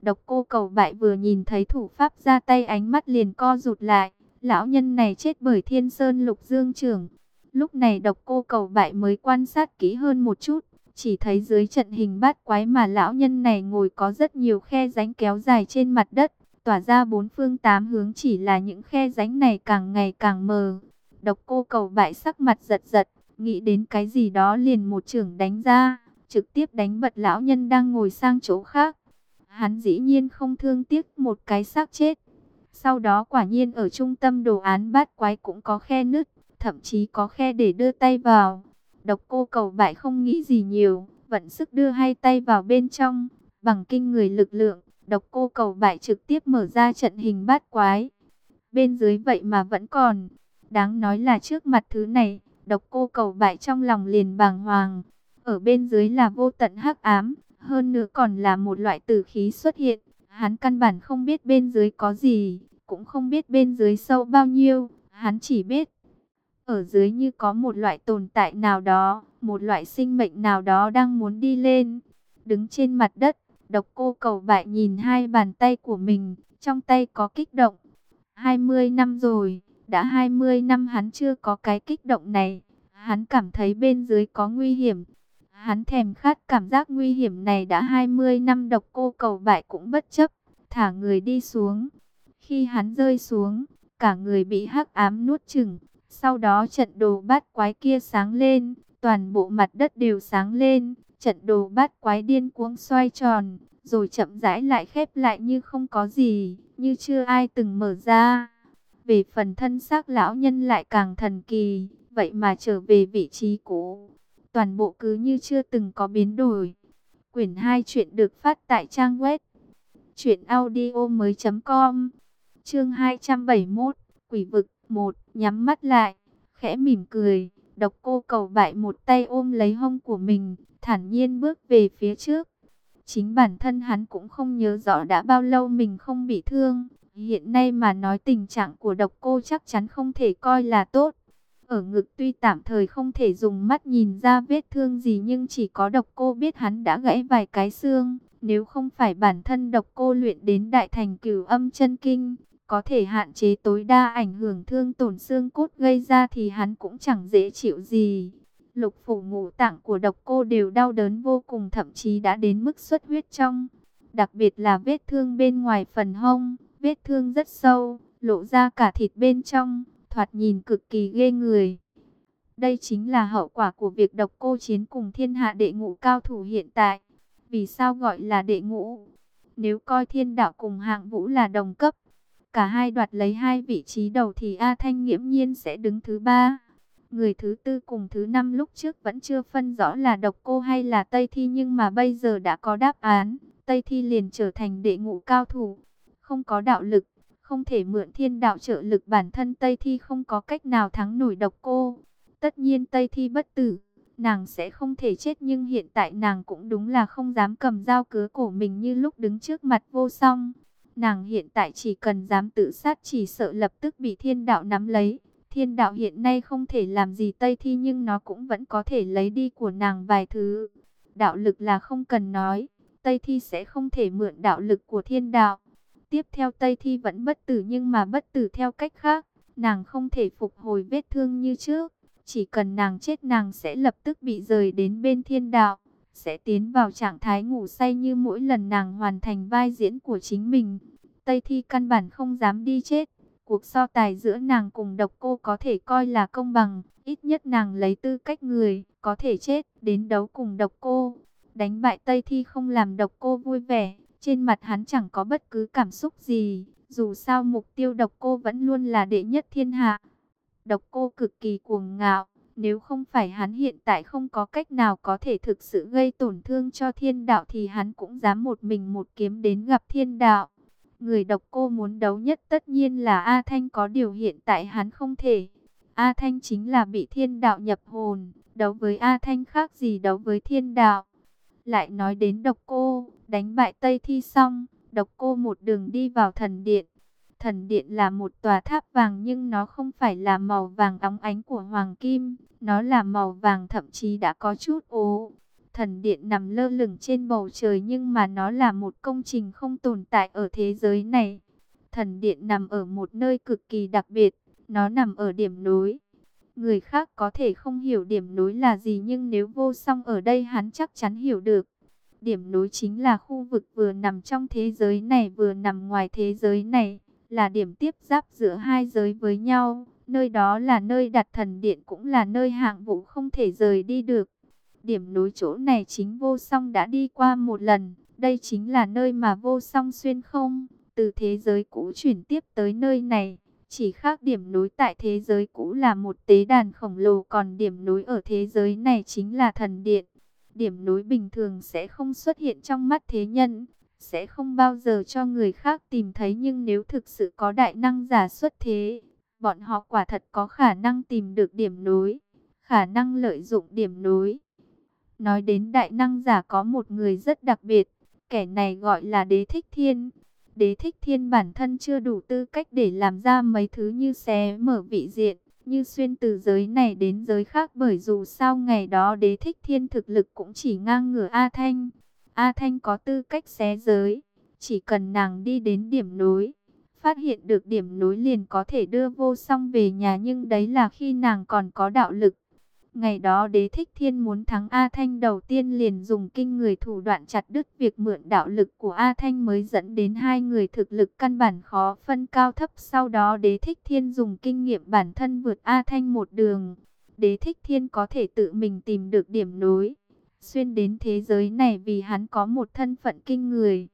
Độc cô cầu bại vừa nhìn thấy thủ pháp ra tay ánh mắt liền co rụt lại. Lão nhân này chết bởi thiên sơn lục dương trưởng. Lúc này độc cô cầu bại mới quan sát kỹ hơn một chút. Chỉ thấy dưới trận hình bát quái mà lão nhân này ngồi có rất nhiều khe rãnh kéo dài trên mặt đất. Tỏa ra bốn phương tám hướng chỉ là những khe rãnh này càng ngày càng mờ. Độc cô cầu bại sắc mặt giật giật. Nghĩ đến cái gì đó liền một trưởng đánh ra. Trực tiếp đánh bật lão nhân đang ngồi sang chỗ khác. Hắn dĩ nhiên không thương tiếc một cái xác chết. Sau đó quả nhiên ở trung tâm đồ án bát quái cũng có khe nứt, thậm chí có khe để đưa tay vào. Độc cô cầu bại không nghĩ gì nhiều, vận sức đưa hai tay vào bên trong, bằng kinh người lực lượng, độc cô cầu bại trực tiếp mở ra trận hình bát quái. Bên dưới vậy mà vẫn còn, đáng nói là trước mặt thứ này, độc cô cầu bại trong lòng liền bàng hoàng. Ở bên dưới là vô tận hắc ám, hơn nữa còn là một loại tử khí xuất hiện. Hắn căn bản không biết bên dưới có gì, cũng không biết bên dưới sâu bao nhiêu. Hắn chỉ biết, ở dưới như có một loại tồn tại nào đó, một loại sinh mệnh nào đó đang muốn đi lên. Đứng trên mặt đất, độc cô cầu bại nhìn hai bàn tay của mình, trong tay có kích động. 20 năm rồi, đã 20 năm hắn chưa có cái kích động này. Hắn cảm thấy bên dưới có nguy hiểm. Hắn thèm khát cảm giác nguy hiểm này đã 20 năm độc cô cầu bại cũng bất chấp, thả người đi xuống. Khi hắn rơi xuống, cả người bị hắc ám nuốt chừng. Sau đó trận đồ bát quái kia sáng lên, toàn bộ mặt đất đều sáng lên. Trận đồ bát quái điên cuống xoay tròn, rồi chậm rãi lại khép lại như không có gì, như chưa ai từng mở ra. Về phần thân xác lão nhân lại càng thần kỳ, vậy mà trở về vị trí cũ. Toàn bộ cứ như chưa từng có biến đổi. Quyển 2 chuyện được phát tại trang web truyệnaudiomoi.com. Chương 271, Quỷ vực 1, nhắm mắt lại, khẽ mỉm cười, Độc Cô Cầu bại một tay ôm lấy hông của mình, thản nhiên bước về phía trước. Chính bản thân hắn cũng không nhớ rõ đã bao lâu mình không bị thương. Hiện nay mà nói tình trạng của độc cô chắc chắn không thể coi là tốt. Ở ngực tuy tạm thời không thể dùng mắt nhìn ra vết thương gì nhưng chỉ có độc cô biết hắn đã gãy vài cái xương. Nếu không phải bản thân độc cô luyện đến đại thành cửu âm chân kinh, có thể hạn chế tối đa ảnh hưởng thương tổn xương cốt gây ra thì hắn cũng chẳng dễ chịu gì. Lục phủ ngũ tạng của độc cô đều đau đớn vô cùng thậm chí đã đến mức xuất huyết trong. Đặc biệt là vết thương bên ngoài phần hông, vết thương rất sâu, lộ ra cả thịt bên trong, thoạt nhìn cực kỳ ghê người. Đây chính là hậu quả của việc độc cô chiến cùng thiên hạ đệ ngũ cao thủ hiện tại. Vì sao gọi là đệ ngũ? Nếu coi thiên đạo cùng hạng vũ là đồng cấp, cả hai đoạt lấy hai vị trí đầu thì A Thanh nghiễm nhiên sẽ đứng thứ ba. Người thứ tư cùng thứ năm lúc trước vẫn chưa phân rõ là độc cô hay là Tây Thi nhưng mà bây giờ đã có đáp án. Tây Thi liền trở thành đệ ngũ cao thủ. Không có đạo lực, không thể mượn thiên đạo trợ lực bản thân Tây Thi không có cách nào thắng nổi độc cô. Tất nhiên Tây Thi bất tử, nàng sẽ không thể chết nhưng hiện tại nàng cũng đúng là không dám cầm dao cứa cổ mình như lúc đứng trước mặt vô song. Nàng hiện tại chỉ cần dám tự sát chỉ sợ lập tức bị thiên đạo nắm lấy. Thiên đạo hiện nay không thể làm gì Tây Thi nhưng nó cũng vẫn có thể lấy đi của nàng vài thứ. Đạo lực là không cần nói, Tây Thi sẽ không thể mượn đạo lực của thiên đạo. Tiếp theo Tây Thi vẫn bất tử nhưng mà bất tử theo cách khác, nàng không thể phục hồi vết thương như trước. Chỉ cần nàng chết nàng sẽ lập tức bị rời đến bên thiên đạo, sẽ tiến vào trạng thái ngủ say như mỗi lần nàng hoàn thành vai diễn của chính mình. Tây Thi căn bản không dám đi chết, Cuộc so tài giữa nàng cùng độc cô có thể coi là công bằng, ít nhất nàng lấy tư cách người, có thể chết, đến đấu cùng độc cô. Đánh bại Tây Thi không làm độc cô vui vẻ, trên mặt hắn chẳng có bất cứ cảm xúc gì, dù sao mục tiêu độc cô vẫn luôn là đệ nhất thiên hạ. Độc cô cực kỳ cuồng ngạo, nếu không phải hắn hiện tại không có cách nào có thể thực sự gây tổn thương cho thiên đạo thì hắn cũng dám một mình một kiếm đến gặp thiên đạo. Người độc cô muốn đấu nhất tất nhiên là A Thanh có điều hiện tại hắn không thể. A Thanh chính là bị thiên đạo nhập hồn, đấu với A Thanh khác gì đấu với thiên đạo. Lại nói đến độc cô, đánh bại Tây Thi xong, độc cô một đường đi vào thần điện. Thần điện là một tòa tháp vàng nhưng nó không phải là màu vàng óng ánh của hoàng kim, nó là màu vàng thậm chí đã có chút ố. Thần điện nằm lơ lửng trên bầu trời nhưng mà nó là một công trình không tồn tại ở thế giới này. Thần điện nằm ở một nơi cực kỳ đặc biệt, nó nằm ở điểm nối. Người khác có thể không hiểu điểm nối là gì nhưng nếu vô song ở đây hắn chắc chắn hiểu được. Điểm nối chính là khu vực vừa nằm trong thế giới này vừa nằm ngoài thế giới này, là điểm tiếp giáp giữa hai giới với nhau. Nơi đó là nơi đặt thần điện cũng là nơi hạng vũ không thể rời đi được. Điểm nối chỗ này chính vô song đã đi qua một lần. Đây chính là nơi mà vô song xuyên không, từ thế giới cũ chuyển tiếp tới nơi này. Chỉ khác điểm nối tại thế giới cũ là một tế đàn khổng lồ còn điểm nối ở thế giới này chính là thần điện. Điểm nối bình thường sẽ không xuất hiện trong mắt thế nhân, sẽ không bao giờ cho người khác tìm thấy nhưng nếu thực sự có đại năng giả xuất thế, bọn họ quả thật có khả năng tìm được điểm nối, khả năng lợi dụng điểm nối. Nói đến đại năng giả có một người rất đặc biệt, kẻ này gọi là đế thích thiên. Đế thích thiên bản thân chưa đủ tư cách để làm ra mấy thứ như xé mở vị diện, như xuyên từ giới này đến giới khác bởi dù sao ngày đó đế thích thiên thực lực cũng chỉ ngang ngửa A Thanh. A Thanh có tư cách xé giới, chỉ cần nàng đi đến điểm nối, phát hiện được điểm nối liền có thể đưa vô song về nhà nhưng đấy là khi nàng còn có đạo lực. Ngày đó đế thích thiên muốn thắng A Thanh đầu tiên liền dùng kinh người thủ đoạn chặt đứt việc mượn đạo lực của A Thanh mới dẫn đến hai người thực lực căn bản khó phân cao thấp. Sau đó đế thích thiên dùng kinh nghiệm bản thân vượt A Thanh một đường. Đế thích thiên có thể tự mình tìm được điểm nối. Xuyên đến thế giới này vì hắn có một thân phận kinh người.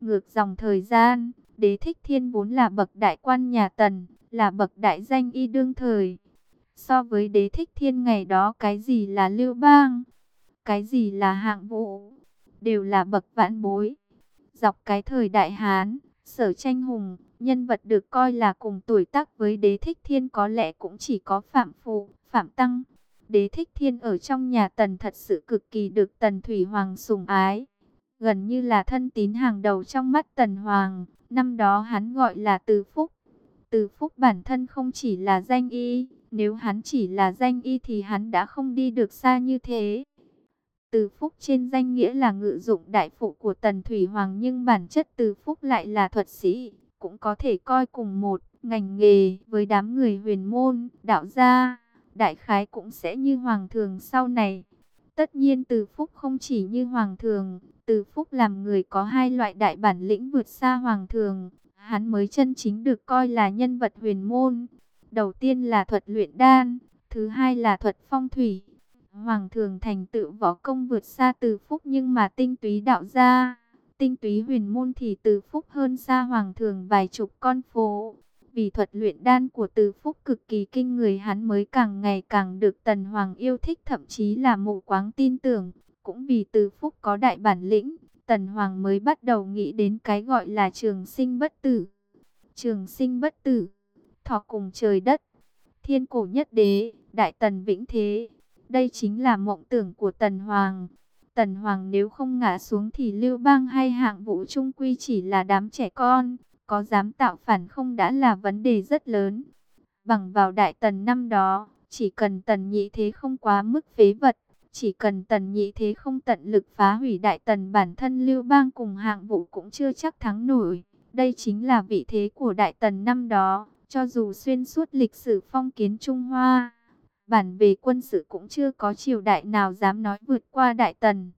Ngược dòng thời gian, đế thích thiên vốn là bậc đại quan nhà tần, là bậc đại danh y đương thời So với đế thích thiên ngày đó cái gì là lưu bang, cái gì là hạng vũ, đều là bậc vãn bối. Dọc cái thời đại Hán, sở tranh hùng, nhân vật được coi là cùng tuổi tác với đế thích thiên có lẽ cũng chỉ có Phạm Phụ, Phạm Tăng. Đế thích thiên ở trong nhà tần thật sự cực kỳ được tần Thủy Hoàng sùng ái. Gần như là thân tín hàng đầu trong mắt tần Hoàng, năm đó hắn gọi là Từ Phúc. Từ Phúc bản thân không chỉ là danh y, nếu hắn chỉ là danh y thì hắn đã không đi được xa như thế. Từ Phúc trên danh nghĩa là ngự dụng đại phụ của Tần Thủy Hoàng nhưng bản chất Từ Phúc lại là thuật sĩ, cũng có thể coi cùng một ngành nghề với đám người huyền môn, đạo gia, đại khái cũng sẽ như Hoàng thường sau này. Tất nhiên Từ Phúc không chỉ như Hoàng thường, Từ Phúc làm người có hai loại đại bản lĩnh vượt xa Hoàng thường, hắn mới chân chính được coi là nhân vật huyền môn. Đầu tiên là thuật luyện đan, thứ hai là thuật phong thủy. Hoàng thường thành tựu võ công vượt xa từ phúc nhưng mà tinh túy đạo gia, tinh túy huyền môn thì từ phúc hơn xa hoàng thường vài chục con phố. Vì thuật luyện đan của từ phúc cực kỳ kinh người hắn mới càng ngày càng được tần hoàng yêu thích thậm chí là mộ quáng tin tưởng. Cũng vì từ phúc có đại bản lĩnh, tần hoàng mới bắt đầu nghĩ đến cái gọi là trường sinh bất tử. Trường sinh bất tử thọ cùng trời đất. Thiên cổ nhất đế, đại tần vĩnh thế. Đây chính là mộng tưởng của tần hoàng. Tần hoàng nếu không ngã xuống thì lưu bang hay hạng vũ trung quy chỉ là đám trẻ con. Có dám tạo phản không đã là vấn đề rất lớn. Bằng vào đại tần năm đó, chỉ cần tần nhị thế không quá mức phế vật. Chỉ cần tần nhị thế không tận lực phá hủy đại tần bản thân lưu bang cùng hạng vũ cũng chưa chắc thắng nổi. Đây chính là vị thế của đại tần năm đó. Cho dù xuyên suốt lịch sử phong kiến Trung Hoa, bản về quân sự cũng chưa có triều đại nào dám nói vượt qua Đại Tần.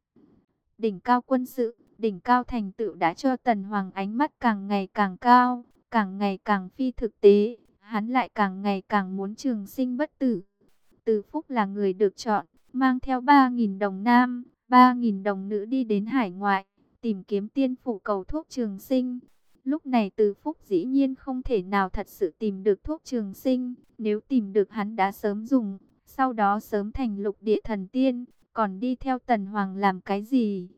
Đỉnh cao quân sự, đỉnh cao thành tựu đã cho Tần Hoàng ánh mắt càng ngày càng cao, càng ngày càng phi thực tế, hắn lại càng ngày càng muốn trường sinh bất tử. Từ Phúc là người được chọn, mang theo 3.000 đồng nam, 3.000 đồng nữ đi đến hải ngoại, tìm kiếm tiên phủ cầu thuốc trường sinh. Lúc này từ phúc dĩ nhiên không thể nào thật sự tìm được thuốc trường sinh, nếu tìm được hắn đã sớm dùng, sau đó sớm thành lục địa thần tiên, còn đi theo tần hoàng làm cái gì?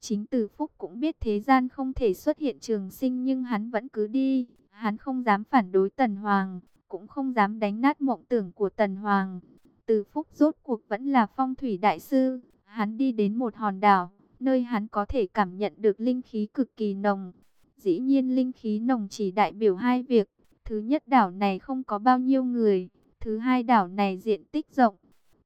Chính từ phúc cũng biết thế gian không thể xuất hiện trường sinh nhưng hắn vẫn cứ đi, hắn không dám phản đối tần hoàng, cũng không dám đánh nát mộng tưởng của tần hoàng. Từ phúc rốt cuộc vẫn là phong thủy đại sư, hắn đi đến một hòn đảo, nơi hắn có thể cảm nhận được linh khí cực kỳ nồng. Dĩ nhiên linh khí nồng chỉ đại biểu hai việc. Thứ nhất đảo này không có bao nhiêu người. Thứ hai đảo này diện tích rộng.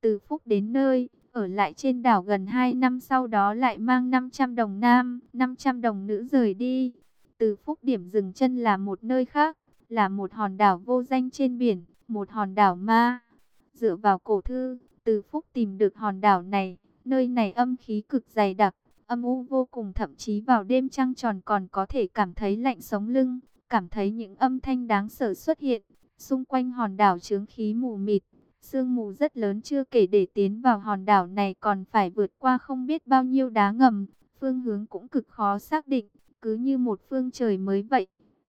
Từ Phúc đến nơi, ở lại trên đảo gần 2 năm sau đó lại mang 500 đồng nam, 500 đồng nữ rời đi. Từ Phúc điểm dừng chân là một nơi khác, là một hòn đảo vô danh trên biển, một hòn đảo ma. Dựa vào cổ thư, Từ Phúc tìm được hòn đảo này, nơi này âm khí cực dày đặc, âm u vô cùng thậm chí vào đêm trăng tròn còn có thể cảm thấy lạnh sống lưng, cảm thấy những âm thanh đáng sợ xuất hiện. Xung quanh hòn đảo chướng khí mù mịt, sương mù rất lớn chưa kể để tiến vào hòn đảo này còn phải vượt qua không biết bao nhiêu đá ngầm, phương hướng cũng cực khó xác định, cứ như một phương trời mới vậy.